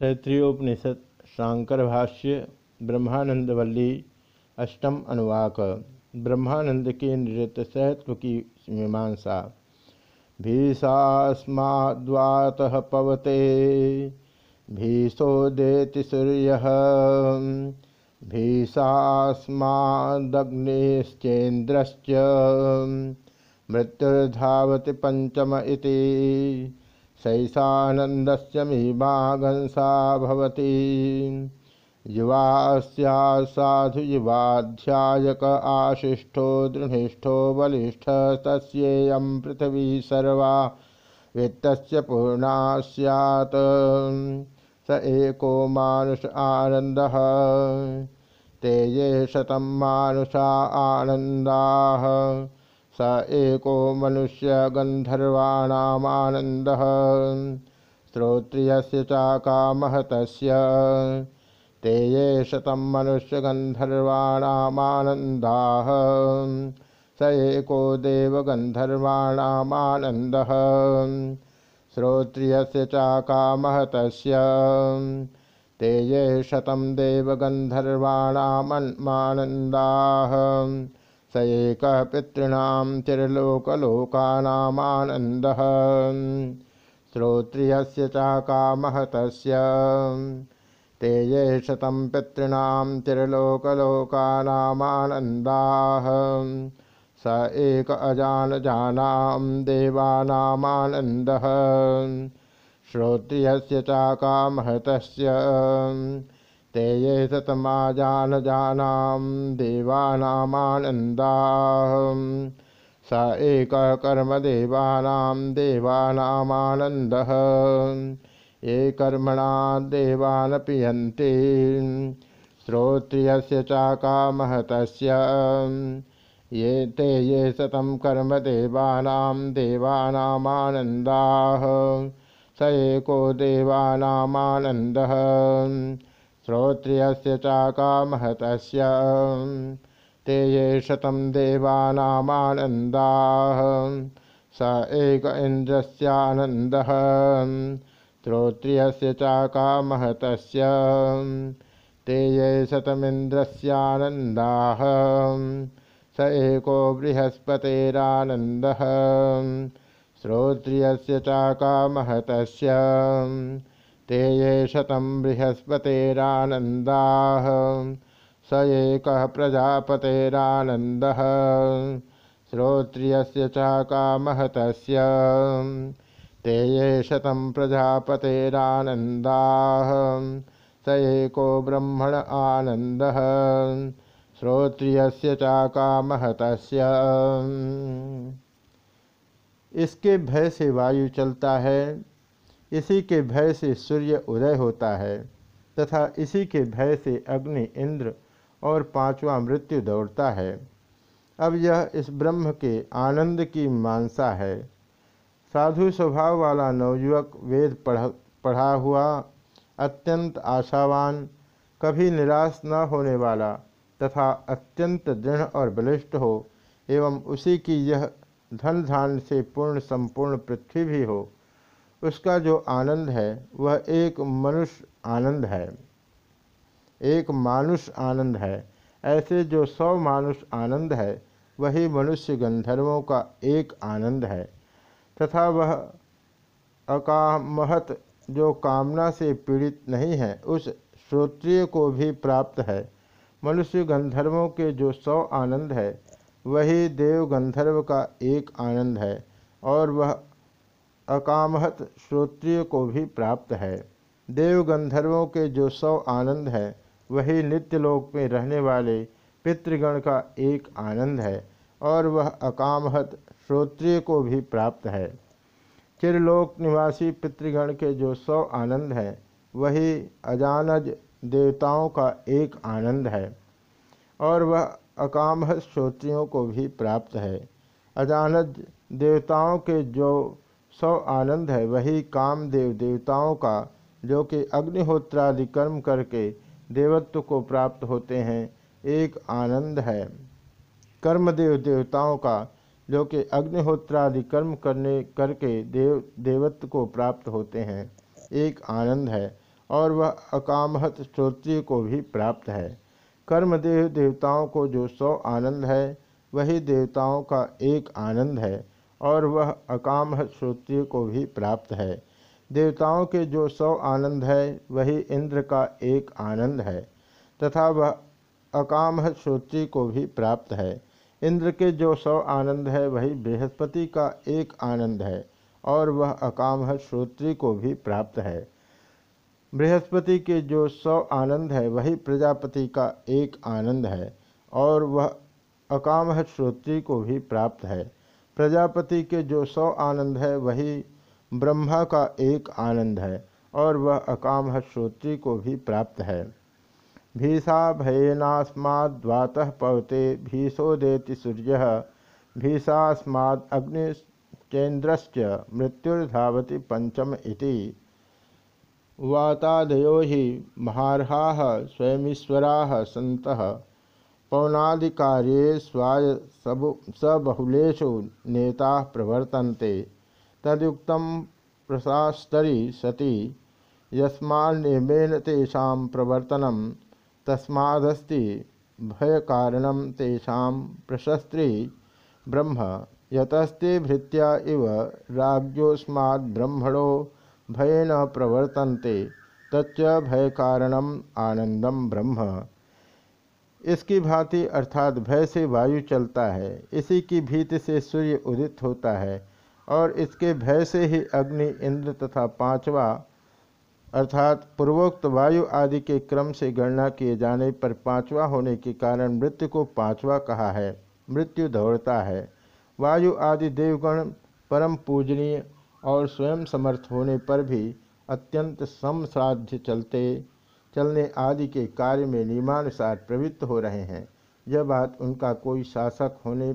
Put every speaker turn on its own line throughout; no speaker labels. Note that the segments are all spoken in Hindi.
तैत्रीयोपनिषद शांकर भाष्य ब्रह्मानंदवल्ली, अष्टम अनुवाक। ब्रह्मानंद के नृत्य सहत्व की मीमांसा। भीषास्माद्वात पवते भीषोदेति सूर्य। भीषास्मादग्निश्चेन्द्रश्च, मृत्युर्धावति पंचम इति। सैषानन्दस्य मीमागंसा भवति। युवास्या साधु युवाध्यायक आशिष्ठो दृढिष्ठो बलिष्ठ तस्येयं पृथिवी सर्वा। वित्तस्य पूर्णा स्यात्। स एको मानुष आनन्दः। ते शतं मानुषा आनन्दाः। स एको मनुष्य गन्धर्वाणामानन्दः। श्रोत्रियस्य चाकामः तस्य ते ये शतं मनुष्यगन्धर्वाणामानन्दाः स एको देवगन्धर्वाणामानन्दः श्रोत्रियस्य चाकामः तस्य ते ये शतं देवगन्धर्वाणामानन्दाः स एक पितॄणां चिरलोकलोकानामानन्दः श्रोत्रियस्य चाकामः तस्य ते ये शतं पितॄणां चिरलोकलोकानामानन्दाः स एक अजानजानां देवानामानन्दः। श्रोत्रियस्य चाकामः तस्य ते ये सतमाजानजानां देवानामानन्दाः स एक कर्मदेवानां देवानामानन्दः। ये कर्मणा देवानपि यन्ति श्रोत्रियस्य चाकामः तस्य ये ते ये सतं कर्मदेवानां देवानामानन्दाः। स एको देवानामानन्दः। श्रोत्रियस्य चाकामः तस्य ते ये शतं देवानामानन्दाः। स एक इन्द्रस्यानन्दः। श्रोत्रियस्य चाकामः तस्य ते ये शतमिन्द्रस्यानन्दाः। स एको बृहस्पतेरानन्दः। श्रोत्रियस्य चाकामः तस्य ते ये शतं बृहस्पतेरानन्दाः स एकः प्रजापतेरानन्दः। चाकामः तस्य ते ये स एको ब्रह्मण आनन्दः। श्रोत्रियस्य चाकामः तस्य इसके भय से वायु चलता है। इसी के भय से सूर्य उदय होता है, तथा इसी के भय से अग्नि, इंद्र और पांचवा मृत्यु दौड़ता है। अब यह इस ब्रह्म के आनंद की मानसा है। साधु स्वभाव वाला नवयुवक वेद पढ़, पढ़ा हुआ, अत्यंत आशावान, कभी निराश न होने वाला, तथा अत्यंत दृढ़ और बलिष्ठ हो, एवं उसी की यह धन धान से पूर्ण संपूर्ण पृथ्वी भी हो उसका जो आनंद है, वह एक मनुष्य आनंद है। एक मानुष आनंद है। ऐसे जो सौ मानुष आनंद है, वही मनुष्य गंधर्वों का एक आनंद है। तथा वह अकामहत जो कामना से पीड़ित नहीं है, उस श्रोत्रिय को भी प्राप्त है। मनुष्य गंधर्वों के जो सौ आनंद है, वही देव गंधर्व का एक आनंद है, और वह अकामहत श्रोत्रिय को भी प्राप्त है। देव गंधर्वों के जो सौ आनंद है, वही नित्यलोक में रहने वाले पितृगण का एक आनंद है और वह अकामहत श्रोत्रिय को भी प्राप्त है। चिरलोक निवासी पितृगण के जो सौ आनंद है, वही अजानज देवताओं का एक आनंद है और वह अकामहत श्रोत्रियों को भी प्राप्त है। अजानज देवताओं के जो सौ आनंद है। वही कामदेव देवताओं का, जो कि अग्निहोत्रादि कर्म करके देवत्व को प्राप्त होते हैं, एक आनंद है। कर्मदेव देवताओं का, जो कि अग्निहोत्रादि कर्म करने, करके देव, देवत्व को प्राप्त होते हैं, एक आनंद है। और वह अकामहत श्रोत्रिय को भी प्राप्त है। कर्मदेव देवताओं को जो सौ आनंद है, वही देवताओं का एक आनंद है। और वह अकामहत श्रोत्रिय को भी प्राप्त है। देवताओं के जो सौ आनंद है, वही इंद्र का एक आनंद है, तथा वह अकामहत श्रोत्रिय को भी प्राप्त है। इंद्र के जो सौ आनंद है, वही बृहस्पति का एक आनंद है, और वह अकाम श्रोत्री को भी प्राप्त है। बृहस्पति के जो सौ आनंद है, वही प्रजापति का एक आनंद है, और वह अकाम श्रोत्री को भी प्राप्त है। प्रजापति के जो सौ आनंद है, वही ब्रह्मा का एक आनंद है और वह अकाम श्रोत्री को भी प्राप्त है। भीषा भयेनास्माद्वात पवते भीषोदेति सूर्य, भीषास्माद् अग्निश्चेन्द्रश्च मृत्युर्धावति पंचम इति। वातादयो हि महारहा, स्वयमीश्वरा सत पौनादिकार्ये स्वाय सबहुलेषु नेता प्रवर्तन्ते। तदुक्त प्रशास्तरी सती यस्मान्नियमेन तेषां प्रवर्तनं, तस्मादस्ति भय कारण तेषा प्रशस्त्री। ब्रह्म, यतस्ते भृत्या इव राज्योस्माद्ब्रह्मणो भयन प्रवर्तन्ते, तच्च भय कारणम आनंदम ब्रह्म। इसकी भांति अर्थात भय से वायु चलता है। इसी की भीति से सूर्य उदित होता है और इसके भय से ही अग्नि, इंद्र तथा पांचवा अर्थात पूर्वोक्त वायु आदि के क्रम से गणना किए जाने पर पांचवा होने के कारण मृत्यु को पांचवा कहा है। मृत्यु दौड़ता है। वायु आदि देवगण परम पूजनीय और स्वयं समर्थ होने पर भी अत्यंत समसाध्य चलते चलने आदि के कार्य में नियमानुसार प्रवृत्त हो रहे हैं। यह बात उनका कोई शासक होने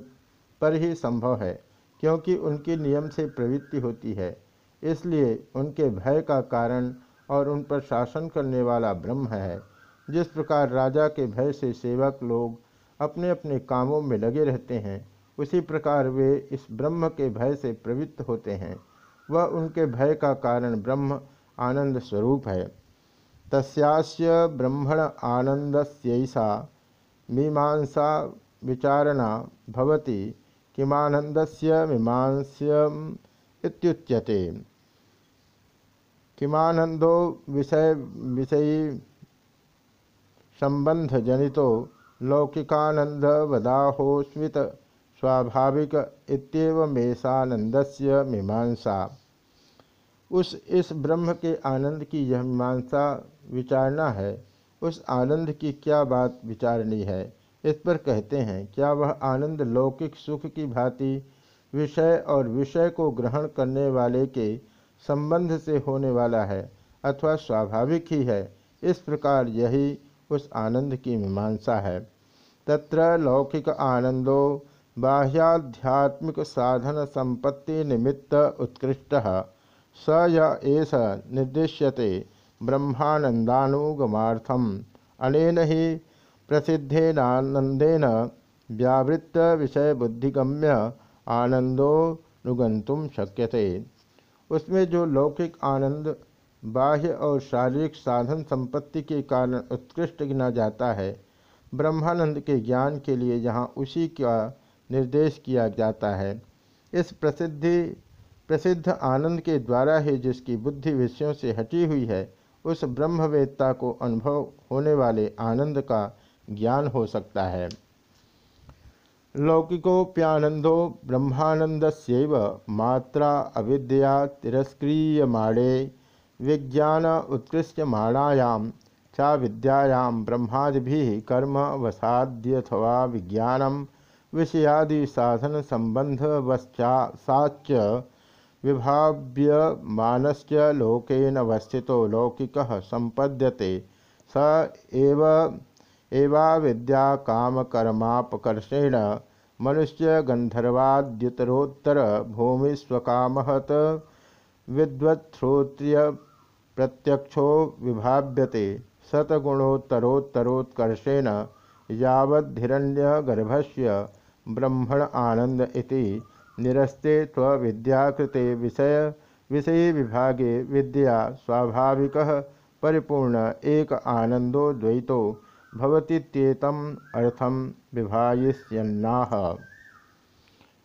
पर ही संभव है, क्योंकि उनके नियम से प्रवृत्ति होती है। इसलिए उनके भय का कारण और उन पर शासन करने वाला ब्रह्म है। जिस प्रकार राजा के भय से सेवक लोग अपने अपने कामों में लगे रहते हैं, उसी प्रकार वे इस ब्रह्म के भय से प्रवृत्त होते हैं। वह उनके भय का कारण ब्रह्म आनंद स्वरूप है। तस्यास्य ब्रह्मण आनंदस्यैसा मीमांसा विचारणा भवति किमानंदस्य मीमांस्यम इत्युच्यते। किमानंदो विषय विषयी संबंध जनितो लौकिकानंद वदाहो स्मित स्वाभाविक इतमेशानंदस्य मीमांसा। उस, इस ब्रह्म के आनंद की यह मीमांसा विचारना है। उस आनंद की क्या बात विचारनी है? इस पर कहते हैं, क्या वह आनंद लौकिक सुख की भांति विषय और विषय को ग्रहण करने वाले के संबंध से होने वाला है अथवा स्वाभाविक ही है? इस प्रकार यही उस आनंद की मीमांसा है। तत्र लौकिक आनंदो बाह्याध्यात्मिक साधन संपत्ति निमित्त उत्कृष्ट। स एष निर्दिश्यते ब्रह्मानंदानुगमार्थम अनेन ही प्रसिद्धेनानंदेन व्यावृत्त विषय बुद्धिगम्य आनंदोनुगंतुम शक्यते। उसमें जो लौकिक आनंद, बाह्य और शारीरिक साधन संपत्ति के कारण उत्कृष्ट गिना जाता है, ब्रह्मानंद के ज्ञान के लिए यहाँ उसी का निर्देश किया जाता है। इस प्रसिद्धि प्रसिद्ध आनंद के द्वारा ही जिसकी बुद्धि विषयों से हटी हुई है, उस ब्रह्मवेत्ता को अनुभव होने वाले आनंद का ज्ञान हो सकता है। लौकिकोप्यानंदो ब्रह्मानंदस्यैव मात्रा अविद्या तिरस्क्रियमाणे विज्ञान उत्कृष्यमाणायां चा विद्यायां ब्रह्मादिभिः कर्म वसाद्यथवा विज्ञानं विषयादि साधन संबंध वश्चा संबंधवश्चासाच्च विभाव्यमानश्च लोकेन अवस्थितो लौकिकः संपद्यते स एव एवा विद्या कामकर्मापकर्षेण मनुष्य गंधर्वाद्युतरोत्तर भूमिस्वकामहत विद्वत्श्रोत्रिय प्रत्यक्षो विभाव्यते। शतगुणोत्तरोत्तरोत्कर्षेण यावद्धिरण्यगर्भस्य ब्रह्मण आनंद इति निरस्ते त्विद्याकृते विषय विषय विभागे विद्या स्वाभाविक परिपूर्ण एक आनंदो द्वैतो भवतीत्येतम अर्थम विभायस्यन्नाह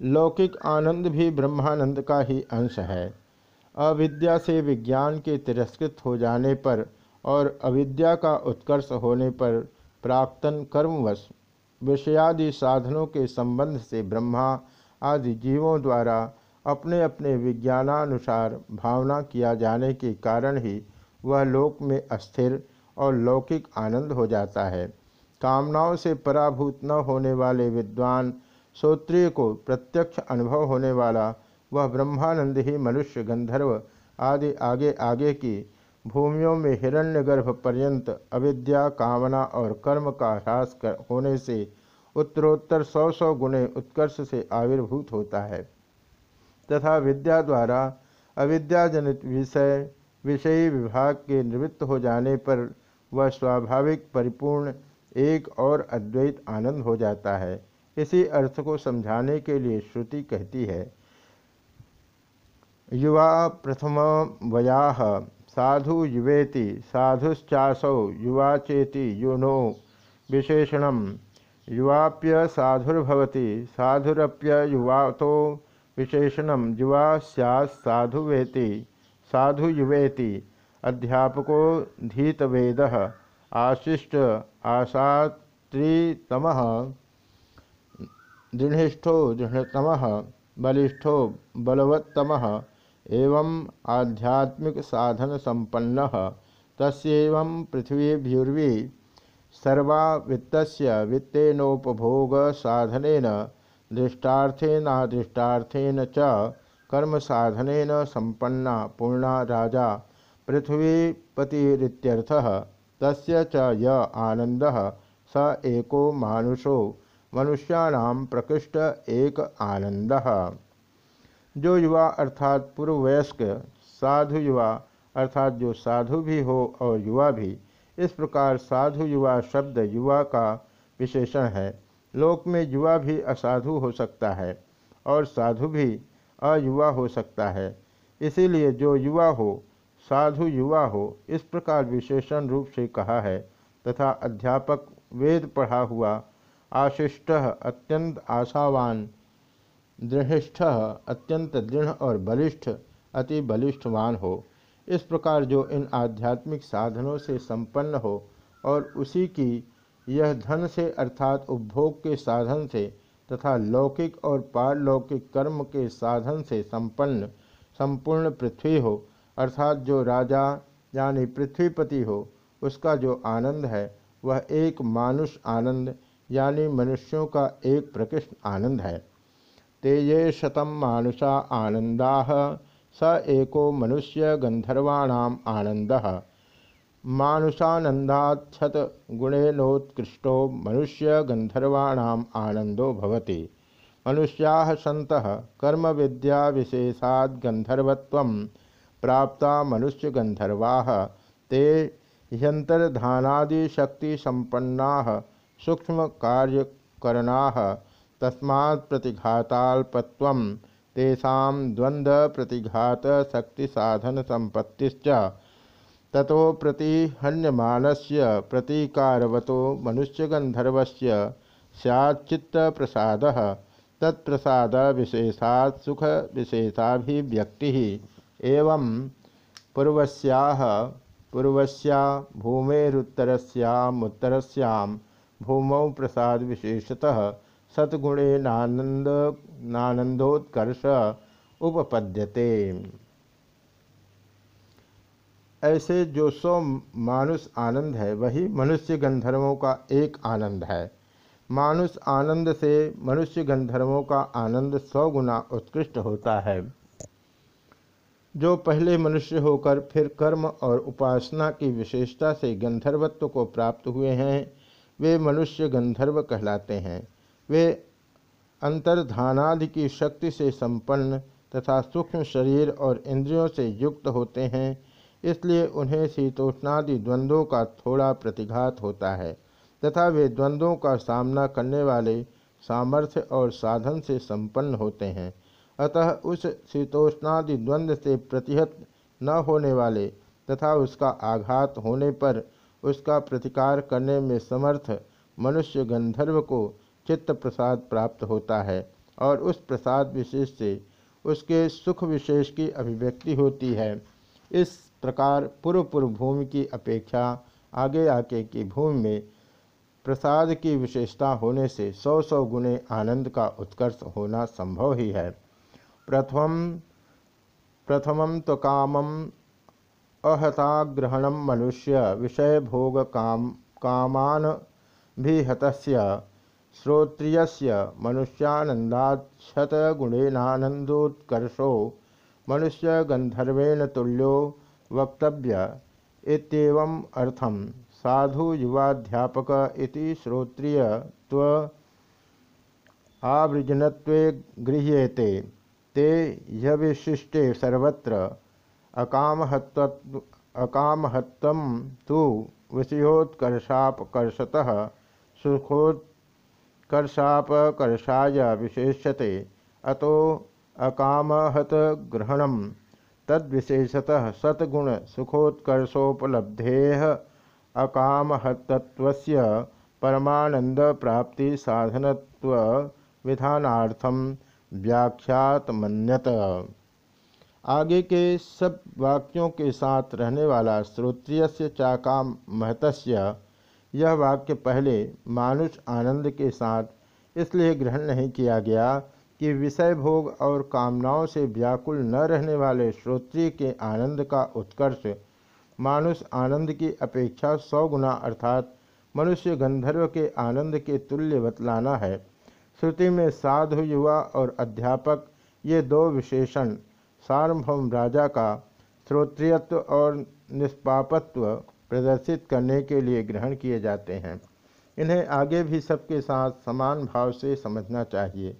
लौकिक आनंद भी ब्रह्मानंद का ही अंश है। अविद्या से विज्ञान के तिरस्कृत हो जाने पर और अविद्या का उत्कर्ष होने पर प्राक्तन कर्मवश, विषयादि साधनों के संबंध से ब्रह्मा आदि जीवों द्वारा अपने अपने विज्ञानानुसार भावना किया जाने के कारण ही वह लोक में अस्थिर और लौकिक आनंद हो जाता है। कामनाओं से पराभूत न होने वाले विद्वान श्रोत्रिय को प्रत्यक्ष अनुभव होने वाला वह ब्रह्मानंद ही मनुष्य गंधर्व आदि आगे आगे की भूमियों में हिरण्यगर्भ पर्यंत अविद्या, कामना और कर्म का ह्रास होने से उत्तरोत्तर सौ सौ गुणे उत्कर्ष से आविर्भूत होता है। तथा विद्या द्वारा अविद्याजनित विषय, विषयी विभाग के निवृत्त हो जाने पर वह स्वाभाविक, परिपूर्ण, एक और अद्वैत आनंद हो जाता है। इसी अर्थ को समझाने के लिए श्रुति कहती है, युवा प्रथम वया, साधु युवेति, साधुश्चासौ युवा चेति युनो विशेषण युवाप्य साधुर्भवति। साधुरप्य युवातो विशेषण युवा साधु वेति साधु युवेति अध्यापको धीतवेद। आशिष्ट आशात्रितम। दृढ़िष्ठो दृढ़तम। बलिष्ठो बलवत्तम। एवं आध्यात्मिक साधन संपन्न तस्व पृथ्वीभ्युर्वी सर्वा वित्त वित्तेनोपभोग साधन दृष्टार्थेनादृष्टार्थेन च कर्म साधन संपन्ना पूर्णा राजा पृथ्वीपतिरित्यर्थः। तस्य च य आनंदः स एको मानुषो मनुष्याणाम प्रकृष्ट एक आनंदः जो युवा अर्थात पूर्ववयस्क, साधु युवा अर्थात जो साधु भी हो और युवा भी इस प्रकार साधु युवा शब्द युवा का विशेषण है। लोक में युवा भी असाधु हो सकता है और साधु भी अयुवा हो सकता है। इसीलिए जो युवा हो, साधु युवा हो, इस प्रकार विशेषण रूप से कहा है तथा अध्यापक वेद पढ़ा हुआ आशिष्ट अत्यंत आशावान दृढ़िष्ठ अत्यंत दृढ़ और बलिष्ठ, अति बलिष्ठवान हो। इस प्रकार जो इन आध्यात्मिक साधनों से संपन्न हो और उसी की यह धन से अर्थात उपभोग के साधन से तथा लौकिक और पारलौकिक कर्म के साधन से संपन्न, संपूर्ण पृथ्वी हो, अर्थात जो राजा यानी पृथ्वीपति हो, उसका जो आनंद है, वह एक मानुष आनंद यानी मनुष्यों का एक प्रकृष्ट आनंद है। ते ये शतम मानुषा आनंदा स एको मनुष्य गंधर्वाणाम आनंद मानुषानंदाक्षत गुणेनोत्कृष्टो मनुष्य गंधर्वाणाम आनंदो भवति। मनुष्या सत कर्म विद्या विशेषाद गंधर्वत्व प्राप्ता मनुष्य गंधर्वा ते ह्यंतर्धानादिशक्ति संपन्ना सूक्ष्म कार्यकरणा तस्मा तेषा द्वंद्व प्रतिघात शक्ति साधन संपत्तिश्च ततो प्रतिहन्यमानस्य प्रतीकारवतो तत्प्रसाद विशेषा सुख विशेषाभिव्यक्ति एवं पूर्वस्याह पूर्वस्या भूमेरुत्तरस्यामुत्तरस्यां भूमौ प्रसाद विशेषतः सतगुणे नानंद नानंदोत्कर्ष उपपद्यते। ऐसे जो सौ मानुष आनंद है, वही मनुष्य गंधर्वों का एक आनंद है। मानुष आनंद से मनुष्य गंधर्वों का आनंद सौ गुना उत्कृष्ट होता है। जो पहले मनुष्य होकर फिर कर्म और उपासना की विशेषता से गंधर्वत्व को प्राप्त हुए हैं, वे मनुष्य गंधर्व कहलाते हैं। वे अंतर्धानादि की शक्ति से संपन्न तथा सूक्ष्म शरीर और इंद्रियों से युक्त होते हैं, इसलिए उन्हें शीतोष्णादि द्वंद्वों का थोड़ा प्रतिघात होता है तथा वे द्वंद्वों का सामना करने वाले सामर्थ्य और साधन से संपन्न होते हैं। अतः उस शीतोष्णादि द्वंद्व से प्रतिहत न होने वाले तथा उसका आघात होने पर उसका प्रतिकार करने में समर्थ मनुष्य गंधर्व को चित्त प्रसाद प्राप्त होता है और उस प्रसाद विशेष से उसके सुख विशेष की अभिव्यक्ति होती है। इस प्रकार पूर्व पूर्व भूमि की अपेक्षा आगे आके की भूमि में प्रसाद की विशेषता होने से सौ सौ गुणे आनंद का उत्कर्ष होना संभव ही है। प्रथम प्रथम तो कामम अहताग्रहण मनुष्य विषय भोग काम, कामान भी हतस्य श्रोत्रिय मनुष्यानंदात शतगुणेनानंदोत्कर्षो मनुष्य गंधर्वेण तुल्यो वक्तव्य इतम अर्थम साधु युवाध्यापक इति श्रोत्रिय त्व आवृजनत्वे गृह्येते, ते यविशिष्टे सर्वत्र अकामहत्व अकामहत्व तो विषयोत्कर्षापकर्षतः सुखोत्कर्षापकर्षाय विशेष्यते अतो अकामहत ग्रहण तद्विशेषतः सतगुण सुखोत्कर्षोपलब्धे अकामहतत्वस्य परमानंद प्राप्ति साधनत्व विधानार्थम व्याख्यात मन्यत आगे के सब वाक्यों के साथ रहने वाला श्रोत्रिय चाकाम महतस्य यह वाक्य पहले मानुष आनंद के साथ इसलिए ग्रहण नहीं किया गया कि विषय भोग और कामनाओं से व्याकुल न रहने वाले श्रोत्रिय के आनंद का उत्कर्ष, मानुष आनंद की अपेक्षा सौ गुना अर्थात मनुष्य गंधर्व के आनंद के तुल्य बतलाना है। श्रुति में साधु युवा और अध्यापक ये दो विशेषण, सार्वभौम राजा का श्रोत्रियत्व और निष्पापत्व प्रदर्शित करने के लिए ग्रहण किए जाते हैं। इन्हें आगे भी सबके साथ समान भाव से समझना चाहिए।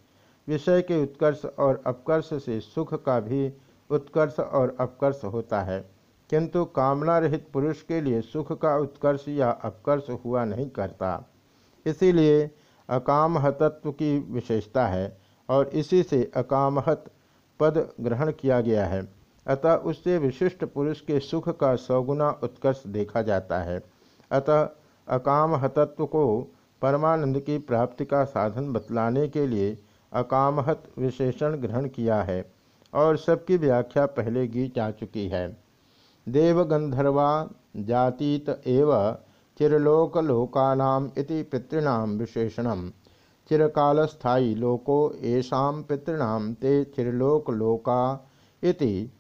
विषय के उत्कर्ष और अपकर्ष से सुख का भी उत्कर्ष और अपकर्ष होता है। किंतु कामना रहित पुरुष के लिए सुख का उत्कर्ष या अपकर्ष हुआ नहीं करता। इसीलिए अकामहतत्व की विशेषता है और इसी से अकामहत पद ग्रहण किया गया है। अतः उससे विशिष्ट पुरुष के सुख का सौगुना उत्कर्ष देखा जाता है। अतः अकाम हतत्व को परमानंद की प्राप्ति का साधन बतलाने के लिए अकामहत विशेषण ग्रहण किया है और सबकी व्याख्या पहले की जा चुकी है। देवगंधर्वा जातीत एव चिरलोकलोकानाम इति पितॄणाम विशेषणम। चिरकालस्थायी लोको येषा पितृणाम ते चिरलोकलोका इति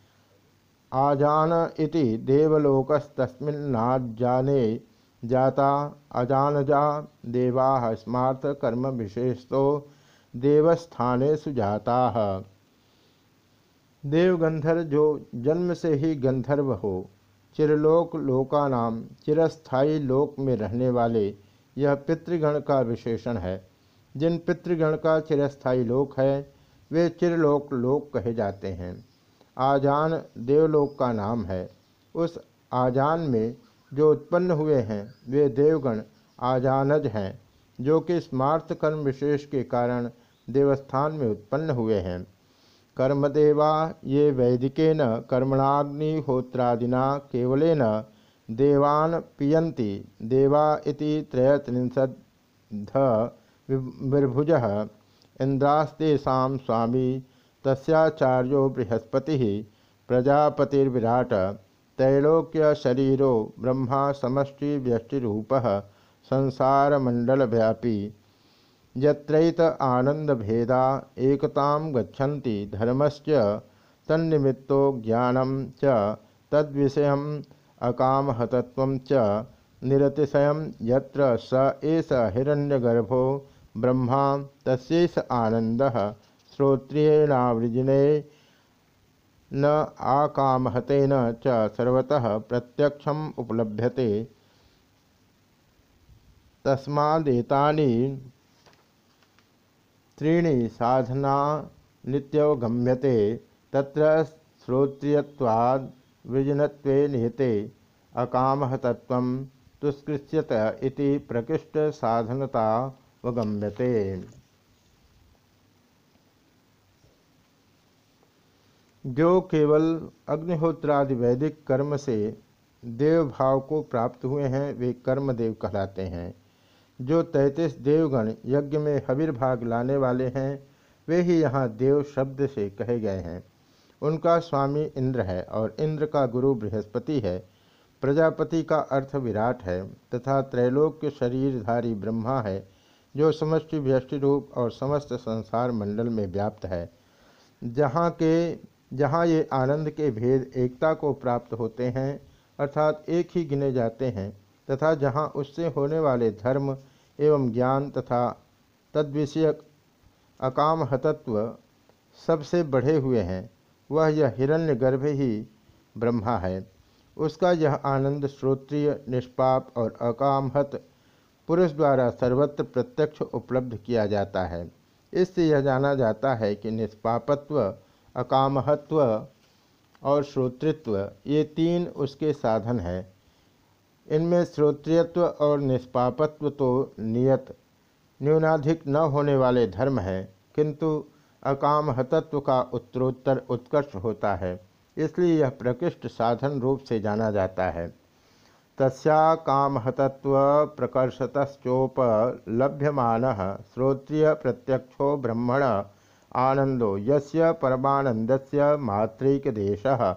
आजान इति देवलोकस्तस्मिन्नाजाने जाता। अजानजा देवा स्मार्थ कर्म विशेषतो देवस्थाने सुजाता। देवगंधर जो जन्म से ही गंधर्व हो, चिरलोक लोका नाम चिरस्थायी लोक में रहने वाले, यह पितृगण का विशेषण है। जिन पितृगण का चिरस्थायी लोक है, वे चिरलोक लोक कहे जाते हैं। आजान देवलोक का नाम है। उस आजान में जो उत्पन्न हुए हैं, वे देवगण आजानज हैं, जो कि स्मार्थ कर्म विशेष के कारण देवस्थान में उत्पन्न हुए हैं। कर्मदेवा ये वैदिकेन कर्मणाग्निहोत्रादिना केवलेन देवान पियंती देवा इति त्रयत्रिंशद विभुज। इंद्रास्तेषा स्वामी तस्चार्यो बृहस्पति प्रजापतिर्विराट त्रैलोक्य शरीरो ब्रह्मा समष्टि व्यष्टिरूप संसारमंडलव्यापी यत्रैत आनंदभेदा एकतां गच्छन्ति धर्मश्च तन्निमित्तो ज्ञानं च तद्विषयम् अकामहतत्वं च निरतिशयं यत्र स एष हिरण्यगर्भो ब्रह्मा तस्ेष आनंद श्रोत्रियणावृजिने न आकामहतेन च सर्वतः प्रत्यक्षम उपलभ्यते। तस्मादेतानि त्रीणि साधना नित्यवगम्यते। तत्र श्रोत्रियत्वाद् वृजनत्वे निहते। अकामहतत्वं तुष्कृष्यत इति प्रकृष्ट साधनता वगम्यते जो केवल अग्निहोत्रादि वैदिक कर्म से देव भाव को प्राप्त हुए हैं, वे कर्मदेव कहलाते हैं। जो तैतीस देवगण यज्ञ में हविर्भाग लाने वाले हैं, वे ही यहाँ देव शब्द से कहे गए हैं। उनका स्वामी इंद्र है और इंद्र का गुरु बृहस्पति है। प्रजापति का अर्थ विराट है तथा त्रैलोक्य शरीरधारी ब्रह्मा है, जो समष्टि व्यष्टि रूप और समस्त संसार मंडल में व्याप्त है। जहाँ के जहाँ ये आनंद के भेद एकता को प्राप्त होते हैं, अर्थात एक ही गिने जाते हैं, तथा जहाँ उससे होने वाले धर्म एवं ज्ञान तथा तद्विषयक अकाम हतत्व सबसे बढ़े हुए हैं, वह यह हिरण्य गर्भ ही ब्रह्मा है। उसका यह आनंद श्रोत्रिय, निष्पाप और अकामहत पुरुष द्वारा सर्वत्र प्रत्यक्ष उपलब्ध किया जाता है। इससे यह जाना जाता है कि निष्पापत्व अकामहत्व और श्रोतृत्व, ये तीन उसके साधन हैं। इनमें श्रोत्रियत्व और निष्पापत्व तो नियत, न्यूनाधिक न होने वाले धर्म है, किंतु अकामहतत्व का उत्तरोत्तर उत्कर्ष होता है, इसलिए यह प्रकृष्ट साधन रूप से जाना जाता है। तस्या कामहतत्व प्रकर्षतश्चोपलभ्यमान, श्रोत्रिय प्रत्यक्षो ब्रह्मण आनंदो यस्य परमानंदस्य मातृकदेशः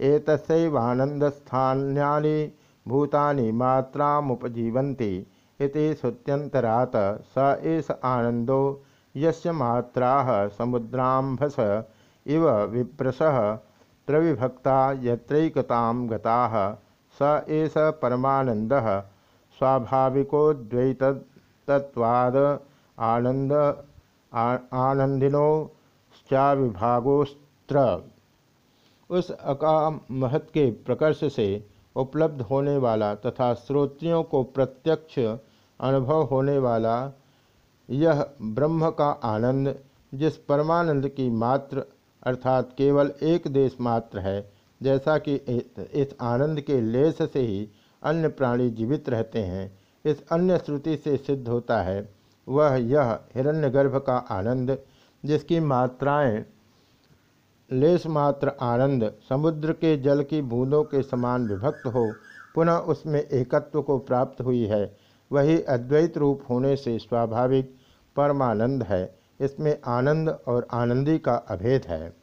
एतस्यैवानन्दस्थान्यानि भूतानि मात्रामुपजीवन्ति। इति श्रुत्यन्तरात् स एष आनन्दो। यस्य मात्राः समुद्राम्भस, इव विप्रसः। प्रविभक्ता यत्रैकतां गताः, स एष परमानन्दः। स्वाभाविकोद्वैतत्वाद आनंद आनंदिनो विभागोस्त्र उस अकाम महत के प्रकर्ष से उपलब्ध होने वाला तथा श्रोत्रियों को प्रत्यक्ष अनुभव होने वाला यह ब्रह्म का आनंद, जिस परमानंद की मात्र, अर्थात केवल एक देश मात्र है, जैसा कि इस आनंद के लेस से ही अन्य प्राणी जीवित रहते हैं, इस अन्य श्रुति से सिद्ध होता है। वह यह हिरण्यगर्भ का आनंद, जिसकी मात्राएँ, लेस मात्र आनंद, समुद्र के जल की बूंदों के समान विभक्त हो, पुनः उसमें एकत्व को प्राप्त हुई है। वही अद्वैत रूप होने से स्वाभाविक परमानंद है। इसमें आनंद और आनंदी का अभेद है।